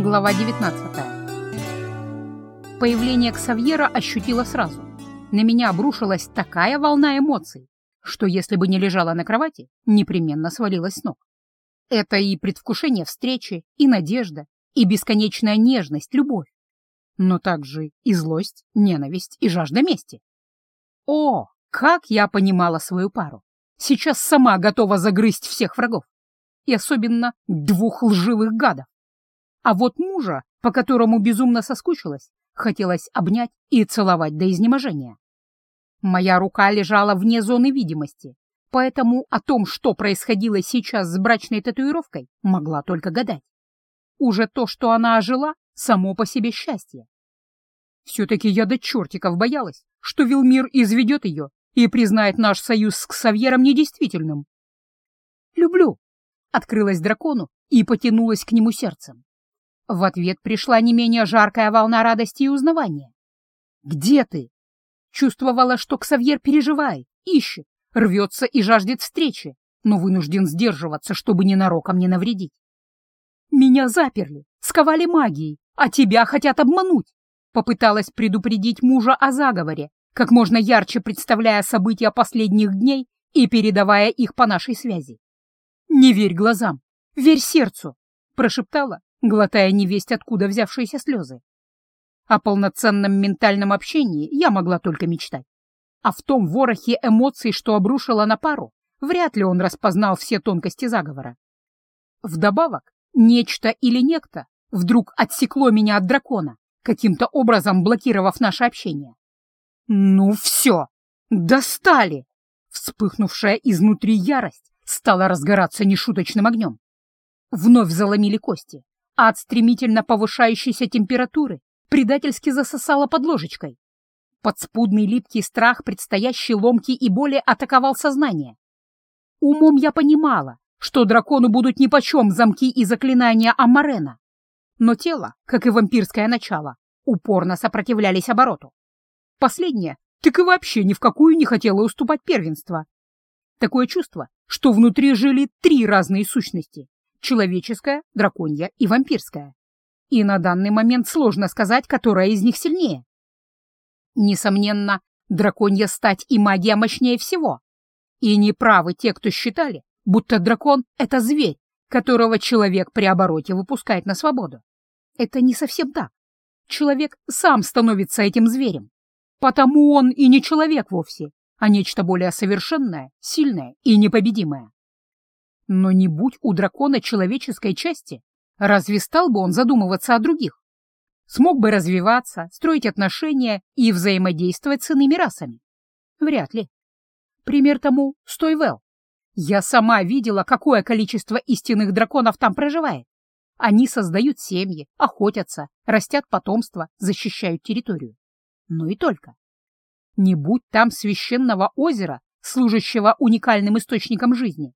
Глава 19 Появление Ксавьера ощутила сразу. На меня обрушилась такая волна эмоций, что если бы не лежала на кровати, непременно свалилась с ног. Это и предвкушение встречи, и надежда, и бесконечная нежность, любовь. Но также и злость, ненависть и жажда мести. О, как я понимала свою пару! Сейчас сама готова загрызть всех врагов. И особенно двух лживых гадов. А вот мужа, по которому безумно соскучилась, хотелось обнять и целовать до изнеможения. Моя рука лежала вне зоны видимости, поэтому о том, что происходило сейчас с брачной татуировкой, могла только гадать. Уже то, что она ожила, само по себе счастье. Все-таки я до чертиков боялась, что Вилмир изведет ее и признает наш союз с Ксавьером недействительным. «Люблю», — открылась дракону и потянулась к нему сердцем. В ответ пришла не менее жаркая волна радости и узнавания. «Где ты?» Чувствовала, что Ксавьер переживает, ищет, рвется и жаждет встречи, но вынужден сдерживаться, чтобы ненароком не навредить. «Меня заперли, сковали магией, а тебя хотят обмануть!» Попыталась предупредить мужа о заговоре, как можно ярче представляя события последних дней и передавая их по нашей связи. «Не верь глазам, верь сердцу», — прошептала, глотая невесть откуда взявшиеся слезы. О полноценном ментальном общении я могла только мечтать. А в том ворохе эмоций, что обрушила на пару, вряд ли он распознал все тонкости заговора. Вдобавок, нечто или некто вдруг отсекло меня от дракона, каким-то образом блокировав наше общение. «Ну все! Достали!» Вспыхнувшая изнутри ярость стала разгораться нешуточным огнем. Вновь заломили кости, а от стремительно повышающейся температуры предательски засосала под ложечкой. Подспудный липкий страх предстоящей ломки и боли атаковал сознание. Умом я понимала, что дракону будут нипочем замки и заклинания Амарена. Но тело, как и вампирское начало, упорно сопротивлялись обороту. Последнее так и вообще ни в какую не хотела уступать первенство. Такое чувство, что внутри жили три разные сущности — человеческая, драконья и вампирская. И на данный момент сложно сказать, которая из них сильнее. Несомненно, драконья стать и магия мощнее всего. И неправы те, кто считали, будто дракон — это зверь, которого человек при обороте выпускает на свободу. Это не совсем так. Человек сам становится этим зверем. Потому он и не человек вовсе, а нечто более совершенное, сильное и непобедимое. Но не будь у дракона человеческой части, разве стал бы он задумываться о других? Смог бы развиваться, строить отношения и взаимодействовать с иными расами? Вряд ли. Пример тому — Стойвелл. Я сама видела, какое количество истинных драконов там проживает. Они создают семьи, охотятся, растят потомство, защищают территорию но и только. Не будь там священного озера, служащего уникальным источником жизни,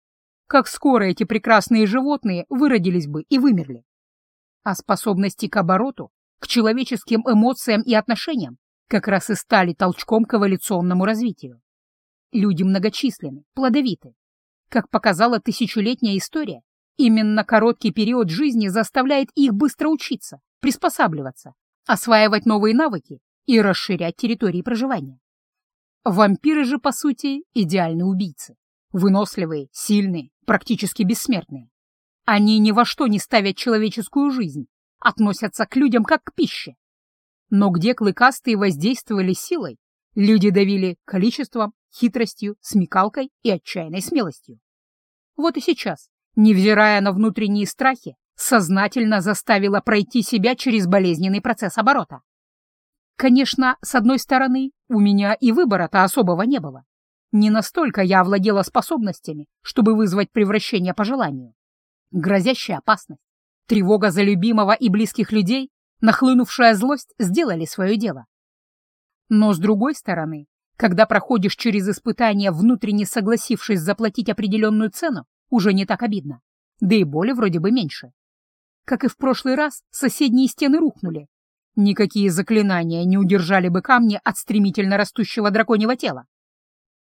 как скоро эти прекрасные животные выродились бы и вымерли. А способности к обороту, к человеческим эмоциям и отношениям как раз и стали толчком к эволюционному развитию. Люди многочисленны, плодовиты. Как показала тысячелетняя история, именно короткий период жизни заставляет их быстро учиться, приспосабливаться, осваивать новые навыки и расширять территории проживания. Вампиры же, по сути, идеальные убийцы. Выносливые, сильные, практически бессмертные. Они ни во что не ставят человеческую жизнь, относятся к людям как к пище. Но где клыкастые воздействовали силой, люди давили количеством, хитростью, смекалкой и отчаянной смелостью. Вот и сейчас, невзирая на внутренние страхи, сознательно заставила пройти себя через болезненный процесс оборота. Конечно, с одной стороны, у меня и выбора-то особого не было. Не настолько я овладела способностями, чтобы вызвать превращение по желанию. Грозящая опасность, тревога за любимого и близких людей, нахлынувшая злость сделали свое дело. Но с другой стороны, когда проходишь через испытание, внутренне согласившись заплатить определенную цену, уже не так обидно. Да и боли вроде бы меньше. Как и в прошлый раз, соседние стены рухнули, Никакие заклинания не удержали бы камни от стремительно растущего драконьего тела.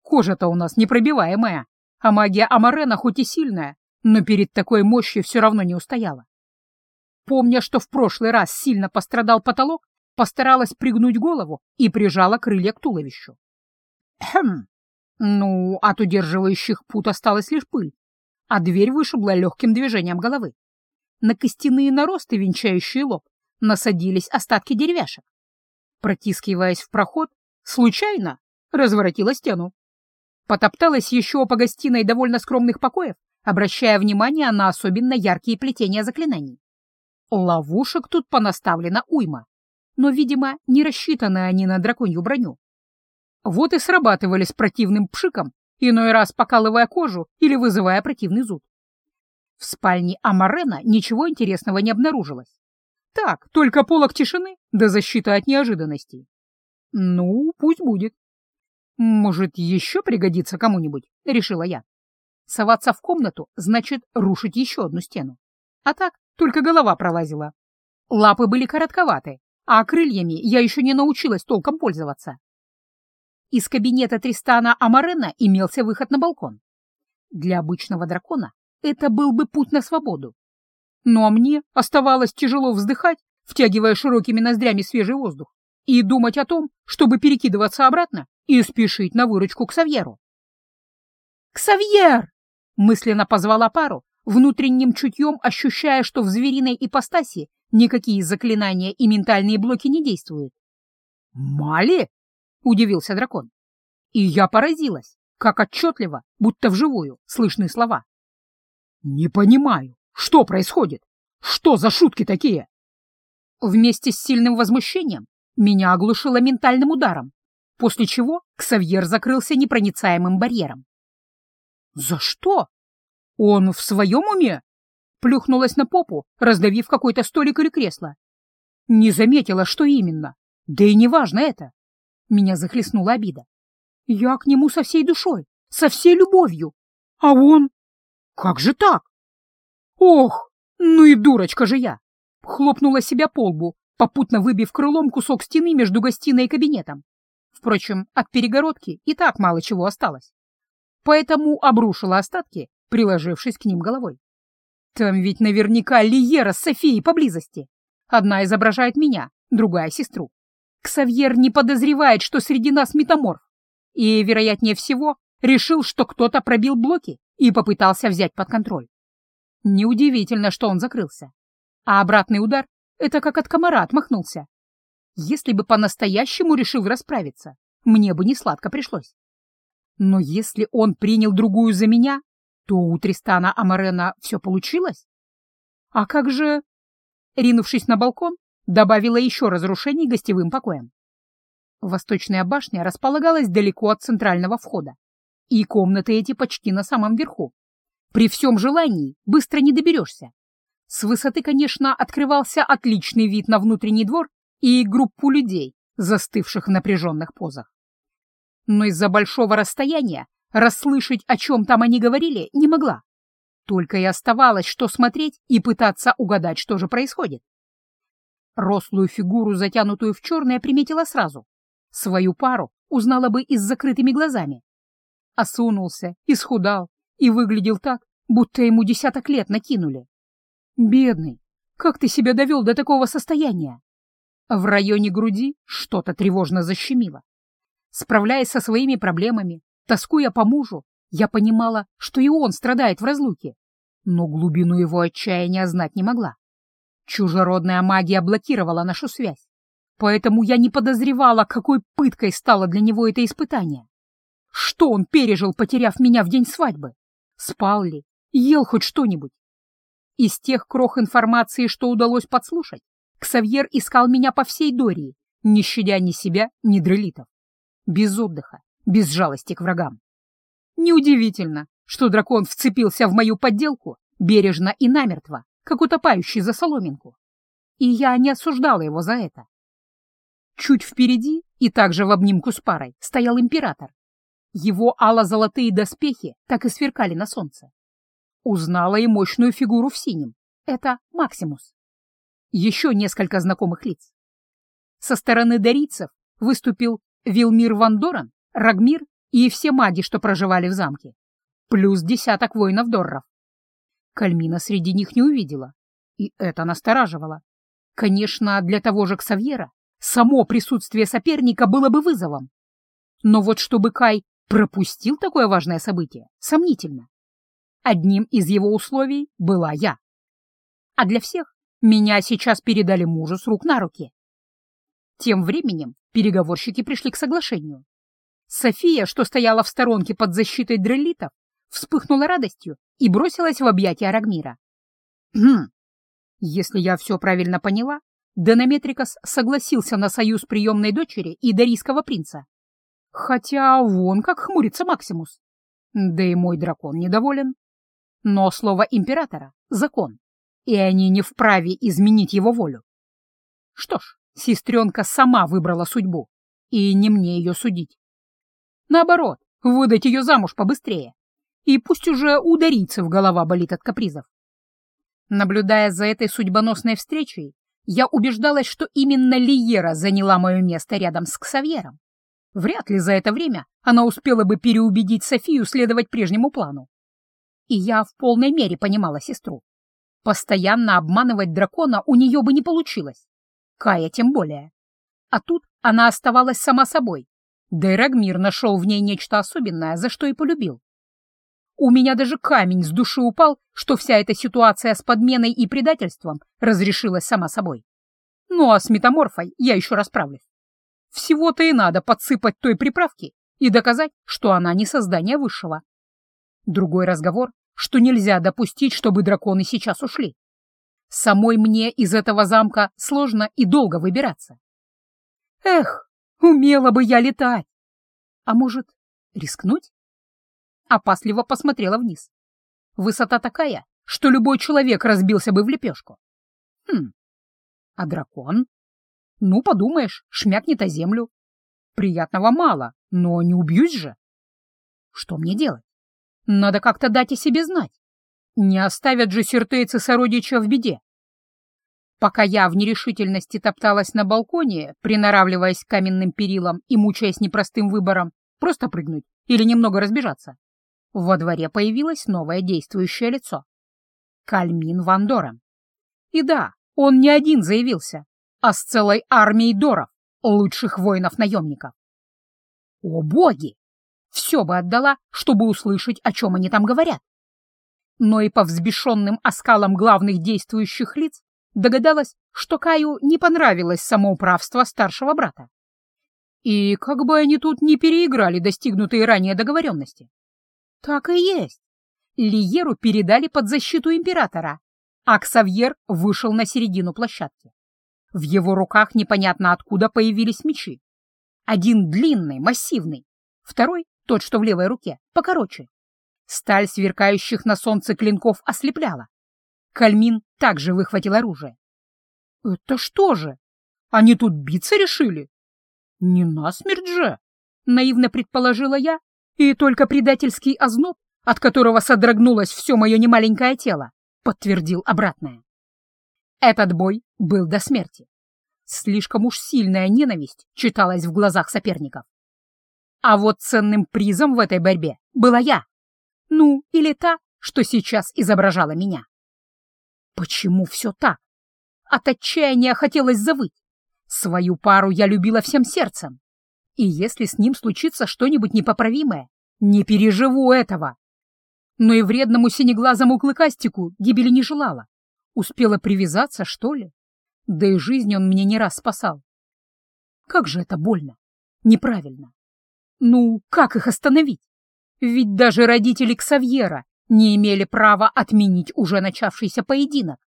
Кожа-то у нас непробиваемая, а магия Амарена хоть и сильная, но перед такой мощью все равно не устояла. помня, что в прошлый раз сильно пострадал потолок, постаралась пригнуть голову и прижала крылья к туловищу. Хм. Ну, от удерживающих пут осталась лишь пыль, а дверь вышибла легким движением головы. На костяные наросты, венчающие лоб, насадились остатки деревяшек. Протискиваясь в проход, случайно разворотила стену. Потопталась еще по гостиной довольно скромных покоев, обращая внимание на особенно яркие плетения заклинаний. Ловушек тут понаставлено уйма, но, видимо, не рассчитаны они на драконью броню. Вот и срабатывали с противным пшиком, иной раз покалывая кожу или вызывая противный зуд. В спальне Амарена ничего интересного не обнаружилось. Так, только полок тишины да защита от неожиданностей. Ну, пусть будет. Может, еще пригодится кому-нибудь, решила я. Соваться в комнату значит рушить еще одну стену. А так только голова пролазила. Лапы были коротковаты, а крыльями я еще не научилась толком пользоваться. Из кабинета Тристана Амарена имелся выход на балкон. Для обычного дракона это был бы путь на свободу. Но мне оставалось тяжело вздыхать, втягивая широкими ноздрями свежий воздух, и думать о том, чтобы перекидываться обратно и спешить на выручку к Савьеру. «Ксавьер!» — мысленно позвала пару, внутренним чутьем ощущая, что в звериной ипостаси никакие заклинания и ментальные блоки не действуют. «Мали?» — удивился дракон. И я поразилась, как отчетливо, будто вживую, слышны слова. «Не понимаю, что происходит? Что за шутки такие?» Вместе с сильным возмущением меня оглушило ментальным ударом, после чего Ксавьер закрылся непроницаемым барьером. «За что?» «Он в своем уме?» Плюхнулась на попу, раздавив какой-то столик или кресло. Не заметила, что именно. Да и неважно это. Меня захлестнула обида. Я к нему со всей душой, со всей любовью. А он... Как же так? Ох, ну и дурочка же я! Хлопнула себя по лбу, попутно выбив крылом кусок стены между гостиной и кабинетом. Впрочем, от перегородки и так мало чего осталось. Поэтому обрушила остатки приложившись к ним головой. Там ведь наверняка Лиера с Софией поблизости. Одна изображает меня, другая — сестру. Ксавьер не подозревает, что среди нас метаморф. И, вероятнее всего, решил, что кто-то пробил блоки и попытался взять под контроль. Неудивительно, что он закрылся. А обратный удар — это как от комара отмахнулся. Если бы по-настоящему решил расправиться, мне бы не сладко пришлось. Но если он принял другую за меня, то у Тристана Амарена все получилось? А как же... Ринувшись на балкон, добавила еще разрушений гостевым покоям. Восточная башня располагалась далеко от центрального входа, и комнаты эти почти на самом верху. При всем желании быстро не доберешься. С высоты, конечно, открывался отличный вид на внутренний двор и группу людей, застывших в напряженных позах. Но из-за большого расстояния Расслышать, о чем там они говорили, не могла. Только и оставалось, что смотреть и пытаться угадать, что же происходит. Рослую фигуру, затянутую в черное, приметила сразу. Свою пару узнала бы и с закрытыми глазами. Осунулся, исхудал и выглядел так, будто ему десяток лет накинули. Бедный, как ты себя довел до такого состояния? В районе груди что-то тревожно защемило. Справляясь со своими проблемами, Тоскуя по мужу, я понимала, что и он страдает в разлуке, но глубину его отчаяния знать не могла. Чужеродная магия блокировала нашу связь, поэтому я не подозревала, какой пыткой стало для него это испытание. Что он пережил, потеряв меня в день свадьбы? Спал ли? Ел хоть что-нибудь? Из тех крох информации, что удалось подслушать, Ксавьер искал меня по всей Дории, не щадя ни себя, ни дрелитов. Без отдыха, без жалости к врагам. Неудивительно, что дракон вцепился в мою подделку бережно и намертво, как утопающий за соломинку. И я не осуждала его за это. Чуть впереди и также в обнимку с парой стоял император. Его ало-золотые доспехи так и сверкали на солнце. Узнала и мощную фигуру в синем. Это Максимус. Еще несколько знакомых лиц. Со стороны дарийцев выступил Вилмир Вандоран Рагмир и все маги, что проживали в замке, плюс десяток воинов-дорров. Кальмина среди них не увидела. И это настораживало. Конечно, для того же Ксавьера само присутствие соперника было бы вызовом. Но вот чтобы Кай пропустил такое важное событие, сомнительно. Одним из его условий была я. А для всех меня сейчас передали мужу с рук на руки. Тем временем переговорщики пришли к соглашению. София, что стояла в сторонке под защитой дрелитов, вспыхнула радостью и бросилась в объятия Рагмира. Хм. Если я все правильно поняла, Денаметрикас согласился на союз приемной дочери и дарийского принца. Хотя вон как хмурится Максимус. Да и мой дракон недоволен. Но слово императора — закон, и они не вправе изменить его волю. Что ж, сестренка сама выбрала судьбу, и не мне ее судить. Наоборот, выдать ее замуж побыстрее, и пусть уже у дарийцев голова болит от капризов. Наблюдая за этой судьбоносной встречей, я убеждалась, что именно Лиера заняла мое место рядом с Ксавьером. Вряд ли за это время она успела бы переубедить Софию следовать прежнему плану. И я в полной мере понимала сестру. Постоянно обманывать дракона у нее бы не получилось. Кая тем более. А тут она оставалась сама собой. Да и Рагмир нашел в ней нечто особенное, за что и полюбил. У меня даже камень с души упал, что вся эта ситуация с подменой и предательством разрешилась сама собой. Ну а с метаморфой я еще расправлюсь. Всего-то и надо подсыпать той приправки и доказать, что она не создание высшего. Другой разговор, что нельзя допустить, чтобы драконы сейчас ушли. Самой мне из этого замка сложно и долго выбираться. Эх, умела бы я летать! А может, рискнуть? Опасливо посмотрела вниз. Высота такая, что любой человек разбился бы в лепешку. Хм, а дракон? Ну, подумаешь, шмякнет о землю. Приятного мало, но не убьюсь же. Что мне делать? Надо как-то дать о себе знать. Не оставят же сертейцы сородича в беде. Пока я в нерешительности топталась на балконе, приноравливаясь к каменным перилам и мучаясь непростым выбором, просто прыгнуть или немного разбежаться, во дворе появилось новое действующее лицо. Кальмин Ван Дорен. И да, он не один заявился, а с целой армией доров, лучших воинов-наемников. О боги! Все бы отдала, чтобы услышать, о чем они там говорят. Но и по взбешенным оскалам главных действующих лиц догадалась, что Каю не понравилось самоуправство старшего брата. И как бы они тут не переиграли достигнутые ранее договоренности. Так и есть. Лиеру передали под защиту императора, а Ксавьер вышел на середину площадки. В его руках непонятно откуда появились мечи. Один длинный, массивный, второй, тот, что в левой руке, покороче. Сталь сверкающих на солнце клинков ослепляла. Кальмин также выхватил оружие. «Это что же? Они тут биться решили?» «Не насмерть же!» — наивно предположила я, и только предательский озноб, от которого содрогнулось все мое немаленькое тело, подтвердил обратное. Этот бой был до смерти. Слишком уж сильная ненависть читалась в глазах соперников. А вот ценным призом в этой борьбе была я. Ну, или та, что сейчас изображала меня. Почему все так? От отчаяния хотелось завыть. Свою пару я любила всем сердцем. И если с ним случится что-нибудь непоправимое, не переживу этого. Но и вредному синеглазому клыкастику гибели не желала. Успела привязаться, что ли? Да и жизнь он мне не раз спасал. Как же это больно, неправильно. Ну, как их остановить? Ведь даже родители Ксавьера не имели права отменить уже начавшийся поединок.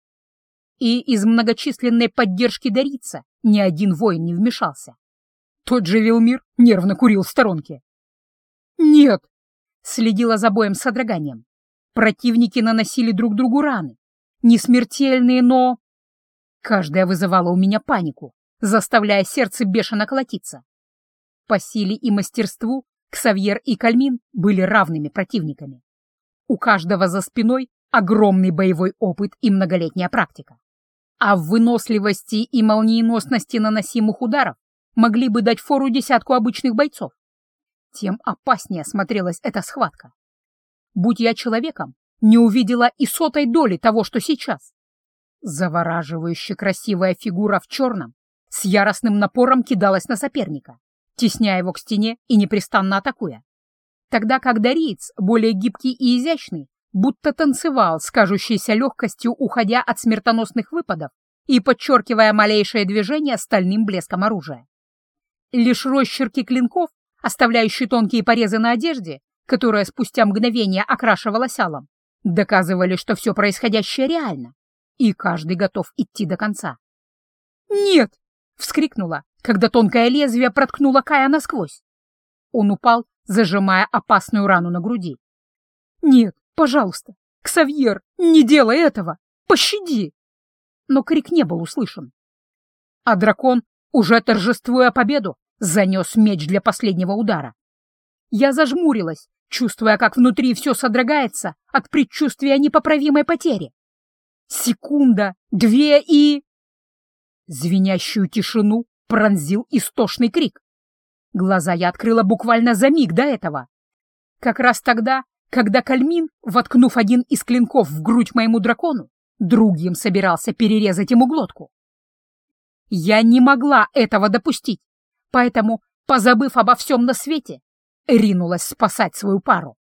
И из многочисленной поддержки Дарица ни один воин не вмешался. Тот же Вилмир нервно курил в сторонке. «Нет!» — следила за боем с содроганием. Противники наносили друг другу раны. Не смертельные, но... Каждая вызывала у меня панику, заставляя сердце бешено колотиться. По силе и мастерству Ксавьер и Кальмин были равными противниками. У каждого за спиной огромный боевой опыт и многолетняя практика. А в выносливости и молниеносности наносимых ударов могли бы дать фору десятку обычных бойцов. Тем опаснее смотрелась эта схватка. Будь я человеком, не увидела и сотой доли того, что сейчас. Завораживающе красивая фигура в черном с яростным напором кидалась на соперника, тесняя его к стене и непрестанно атакуя. Тогда как Дариец, более гибкий и изящный, будто танцевал с кажущейся легкостью, уходя от смертоносных выпадов и подчеркивая малейшее движение стальным блеском оружия. Лишь росчерки клинков, оставляющие тонкие порезы на одежде, которая спустя мгновение окрашивалась алом, доказывали, что все происходящее реально, и каждый готов идти до конца. «Нет!» — вскрикнула, когда тонкое лезвие проткнуло Кая насквозь. Он упал, зажимая опасную рану на груди. «Нет, пожалуйста, Ксавьер, не делай этого! Пощади!» Но крик не был услышан. А дракон, уже торжествуя победу, занес меч для последнего удара. Я зажмурилась, чувствуя, как внутри все содрогается от предчувствия непоправимой потери. Секунда, две и... Звенящую тишину пронзил истошный крик. Глаза я открыла буквально за миг до этого. Как раз тогда, когда Кальмин, воткнув один из клинков в грудь моему дракону, другим собирался перерезать ему глотку. Я не могла этого допустить, поэтому, позабыв обо всем на свете, ринулась спасать свою пару.